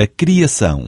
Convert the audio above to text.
a criação.